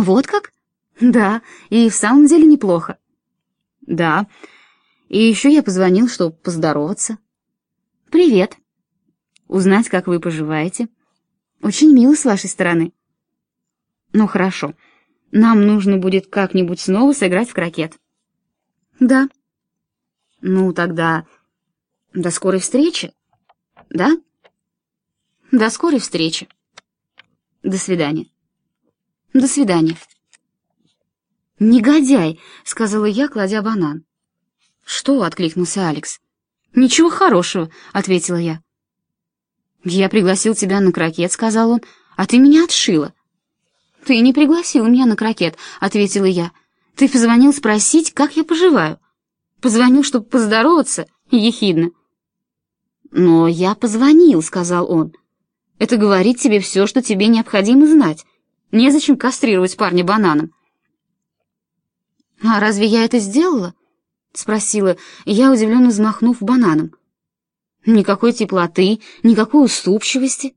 Вот как? Да, и в самом деле неплохо. Да. И еще я позвонил, чтобы поздороваться. Привет. Узнать, как вы поживаете. Очень мило с вашей стороны. Ну хорошо. Нам нужно будет как-нибудь снова сыграть в крокет. Да. Ну тогда до скорой встречи. Да? До скорой встречи. До свидания. До свидания. «Негодяй!» — сказала я, кладя банан. «Что?» — откликнулся Алекс. «Ничего хорошего», — ответила я. «Я пригласил тебя на крокет», — сказал он, — «а ты меня отшила». «Ты не пригласил меня на крокет», — ответила я. «Ты позвонил спросить, как я поживаю. Позвонил, чтобы поздороваться, ехидно». «Но я позвонил», — сказал он. «Это говорит тебе все, что тебе необходимо знать. Незачем кастрировать парня бананом». «А разве я это сделала?» — спросила я, удивленно взмахнув бананом. «Никакой теплоты, никакой уступчивости».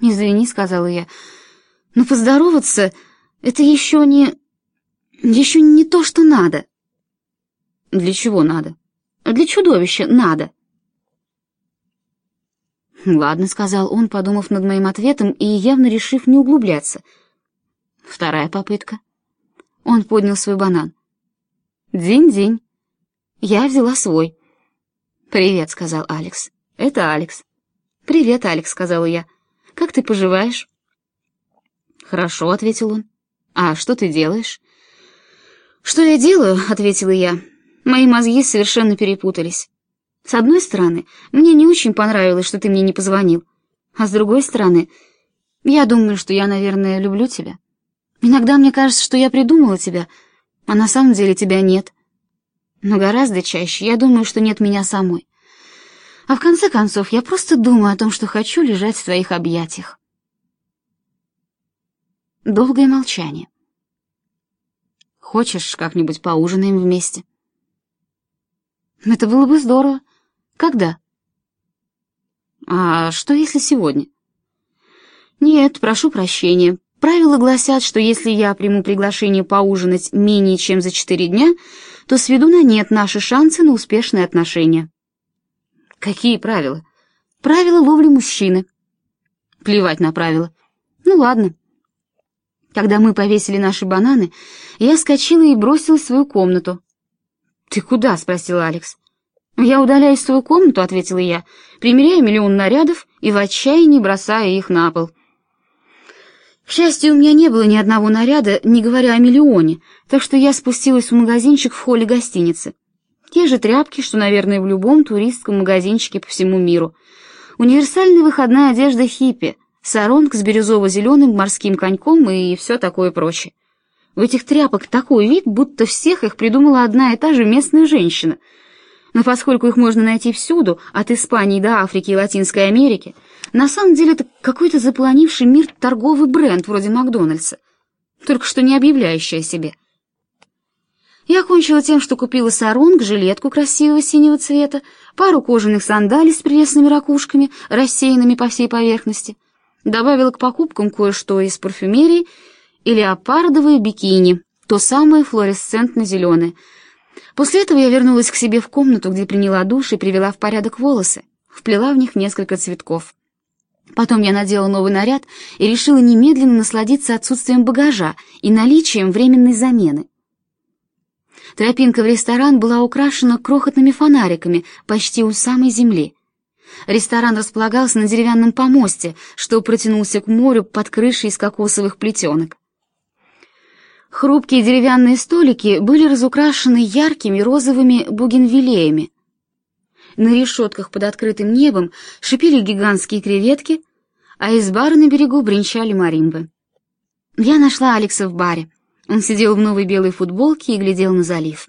«Извини», — сказала я, — «но поздороваться — это еще не... еще не то, что надо». «Для чего надо?» «Для чудовища надо». «Ладно», — сказал он, подумав над моим ответом и явно решив не углубляться. «Вторая попытка». Он поднял свой банан. «День-день». Я взяла свой. «Привет», — сказал Алекс. «Это Алекс». «Привет, Алекс», — сказала я. «Как ты поживаешь?» «Хорошо», — ответил он. «А что ты делаешь?» «Что я делаю?» — ответила я. Мои мозги совершенно перепутались. С одной стороны, мне не очень понравилось, что ты мне не позвонил. А с другой стороны, я думаю, что я, наверное, люблю тебя. Иногда мне кажется, что я придумала тебя, а на самом деле тебя нет. Но гораздо чаще я думаю, что нет меня самой. А в конце концов, я просто думаю о том, что хочу лежать в твоих объятиях. Долгое молчание. Хочешь, как-нибудь поужинаем вместе? Это было бы здорово. Когда? А что если сегодня? Нет, прошу прощения. Правила гласят, что если я приму приглашение поужинать менее чем за четыре дня, то сведу на нет наши шансы на успешные отношения. Какие правила? Правила ловли мужчины. Плевать на правила. Ну ладно. Когда мы повесили наши бананы, я скочила и бросилась в свою комнату. «Ты куда?» — спросил Алекс. «Я удаляюсь в свою комнату», — ответила я, примеряя миллион нарядов и в отчаянии бросая их на пол. К счастью, у меня не было ни одного наряда, не говоря о миллионе, так что я спустилась в магазинчик в холле гостиницы. Те же тряпки, что, наверное, в любом туристском магазинчике по всему миру. Универсальная выходная одежда хиппи, саронг с бирюзово-зеленым морским коньком и все такое прочее. В этих тряпок такой вид, будто всех их придумала одна и та же местная женщина. Но поскольку их можно найти всюду, от Испании до Африки и Латинской Америки, на самом деле это какой-то запланивший мир торговый бренд вроде Макдональдса, только что не объявляющий о себе. Я окончила тем, что купила саронг, жилетку красивого синего цвета, пару кожаных сандалий с прелестными ракушками, рассеянными по всей поверхности, добавила к покупкам кое-что из парфюмерии и леопардовые бикини, то самое флуоресцентно-зеленое. После этого я вернулась к себе в комнату, где приняла душ и привела в порядок волосы, вплела в них несколько цветков. Потом я надела новый наряд и решила немедленно насладиться отсутствием багажа и наличием временной замены. Тропинка в ресторан была украшена крохотными фонариками почти у самой земли. Ресторан располагался на деревянном помосте, что протянулся к морю под крышей из кокосовых плетенок. Хрупкие деревянные столики были разукрашены яркими розовыми бугенвиллеями, на решетках под открытым небом шипели гигантские креветки, а из бара на берегу бренчали маримбы. Я нашла Алекса в баре. Он сидел в новой белой футболке и глядел на залив.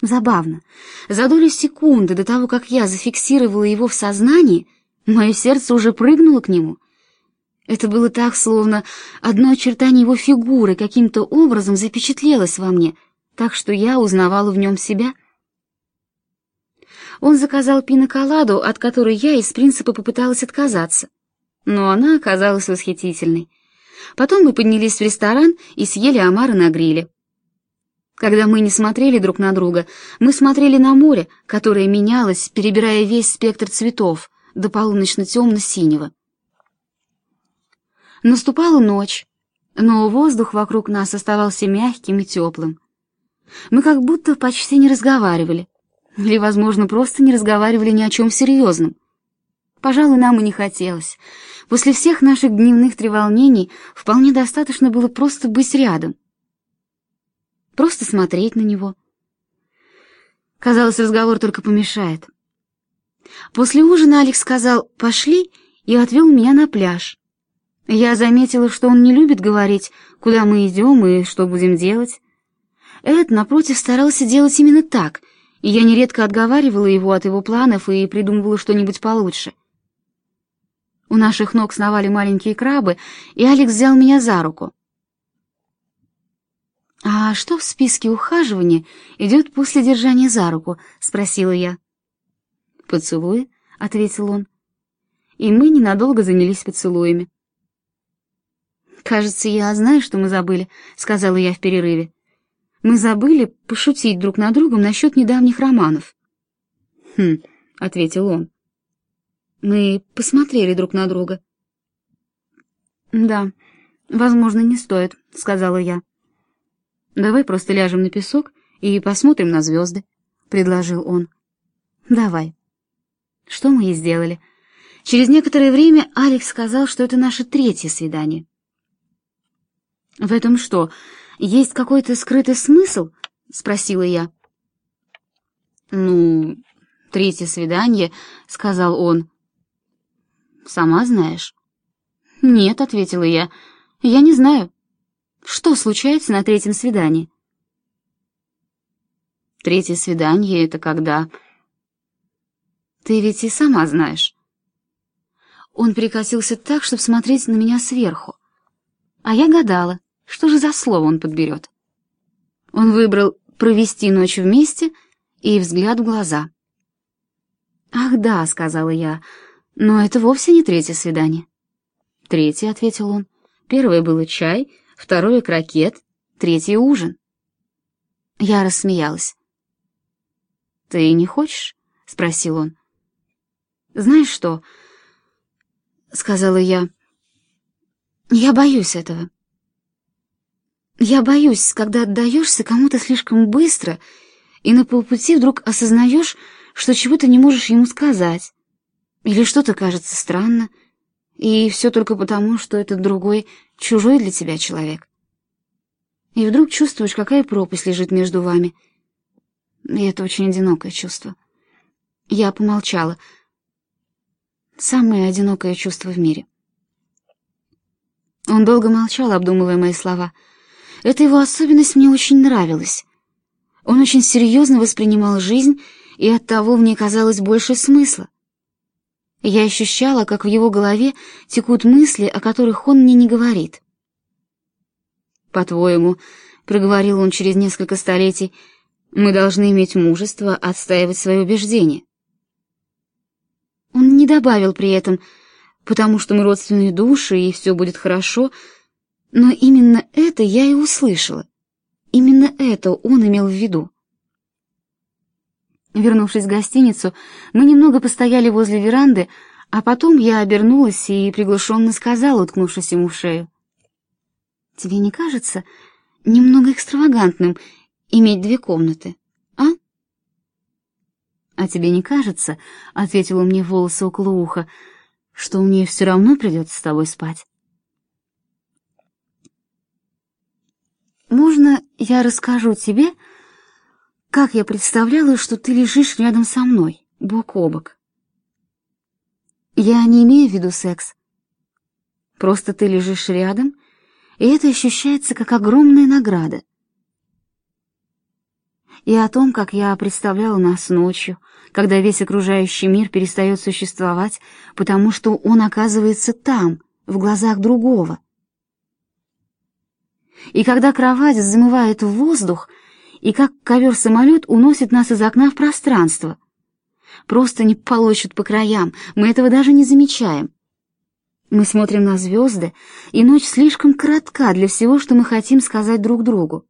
Забавно. За долю секунды до того, как я зафиксировала его в сознании, мое сердце уже прыгнуло к нему. Это было так, словно одно очертание его фигуры каким-то образом запечатлелось во мне, так что я узнавала в нем себя — он заказал пиноколаду, от которой я из принципа попыталась отказаться. Но она оказалась восхитительной. Потом мы поднялись в ресторан и съели омары на гриле. Когда мы не смотрели друг на друга, мы смотрели на море, которое менялось, перебирая весь спектр цветов до полуночно-темно-синего. Наступала ночь, но воздух вокруг нас оставался мягким и теплым. Мы как будто почти не разговаривали, или, возможно, просто не разговаривали ни о чем серьезном. Пожалуй, нам и не хотелось. После всех наших дневных треволнений вполне достаточно было просто быть рядом. Просто смотреть на него. Казалось, разговор только помешает. После ужина Алекс сказал «пошли» и отвел меня на пляж. Я заметила, что он не любит говорить, куда мы идем и что будем делать. Эд, напротив, старался делать именно так, и я нередко отговаривала его от его планов и придумывала что-нибудь получше. У наших ног сновали маленькие крабы, и Алекс взял меня за руку. «А что в списке ухаживания идет после держания за руку?» — спросила я. «Поцелуй», — ответил он. И мы ненадолго занялись поцелуями. «Кажется, я знаю, что мы забыли», — сказала я в перерыве. «Мы забыли пошутить друг над другом насчет недавних романов». «Хм», — ответил он. «Мы посмотрели друг на друга». «Да, возможно, не стоит», — сказала я. «Давай просто ляжем на песок и посмотрим на звезды», — предложил он. «Давай». Что мы и сделали. Через некоторое время Алекс сказал, что это наше третье свидание. «В этом что, есть какой-то скрытый смысл?» — спросила я. «Ну, третье свидание», — сказал он. «Сама знаешь?» «Нет», — ответила я, — «я не знаю. Что случается на третьем свидании?» «Третье свидание — это когда...» «Ты ведь и сама знаешь». Он перекосился так, чтобы смотреть на меня сверху. А я гадала, что же за слово он подберет? Он выбрал «провести ночь вместе» и взгляд в глаза. «Ах да», — сказала я, — «но это вовсе не третье свидание». «Третье», — ответил он. «Первое было чай, второе — крокет, третье — ужин». Я рассмеялась. «Ты не хочешь?» — спросил он. «Знаешь что?» — сказала я. «Я боюсь этого». Я боюсь, когда отдаешься кому-то слишком быстро, и на полпути вдруг осознаешь, что чего-то не можешь ему сказать, или что-то кажется странно, и все только потому, что этот другой чужой для тебя человек. И вдруг чувствуешь, какая пропасть лежит между вами. И это очень одинокое чувство. Я помолчала. Самое одинокое чувство в мире. Он долго молчал, обдумывая мои слова — эта его особенность мне очень нравилась. Он очень серьезно воспринимал жизнь, и оттого в ней казалось больше смысла. Я ощущала, как в его голове текут мысли, о которых он мне не говорит. «По-твоему, — проговорил он через несколько столетий, — мы должны иметь мужество отстаивать свои убеждения». Он не добавил при этом, потому что мы родственные души, и все будет хорошо — но именно это я и услышала. Именно это он имел в виду. Вернувшись в гостиницу, мы немного постояли возле веранды, а потом я обернулась и приглушенно сказала, уткнувшись ему в шею. «Тебе не кажется немного экстравагантным иметь две комнаты, а?» «А тебе не кажется, — ответила мне волосы около уха, — что мне все равно придется с тобой спать?» Можно я расскажу тебе, как я представляла, что ты лежишь рядом со мной, бок о бок? Я не имею в виду секс. Просто ты лежишь рядом, и это ощущается как огромная награда. И о том, как я представляла нас ночью, когда весь окружающий мир перестает существовать, потому что он оказывается там, в глазах другого — и когда кровать взмывает в воздух, и как ковер-самолет уносит нас из окна в пространство. Просто не полощут по краям, мы этого даже не замечаем. Мы смотрим на звезды, и ночь слишком коротка для всего, что мы хотим сказать друг другу.